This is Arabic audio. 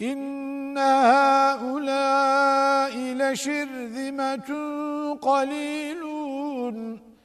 إن هؤلاء لشرذمة قليل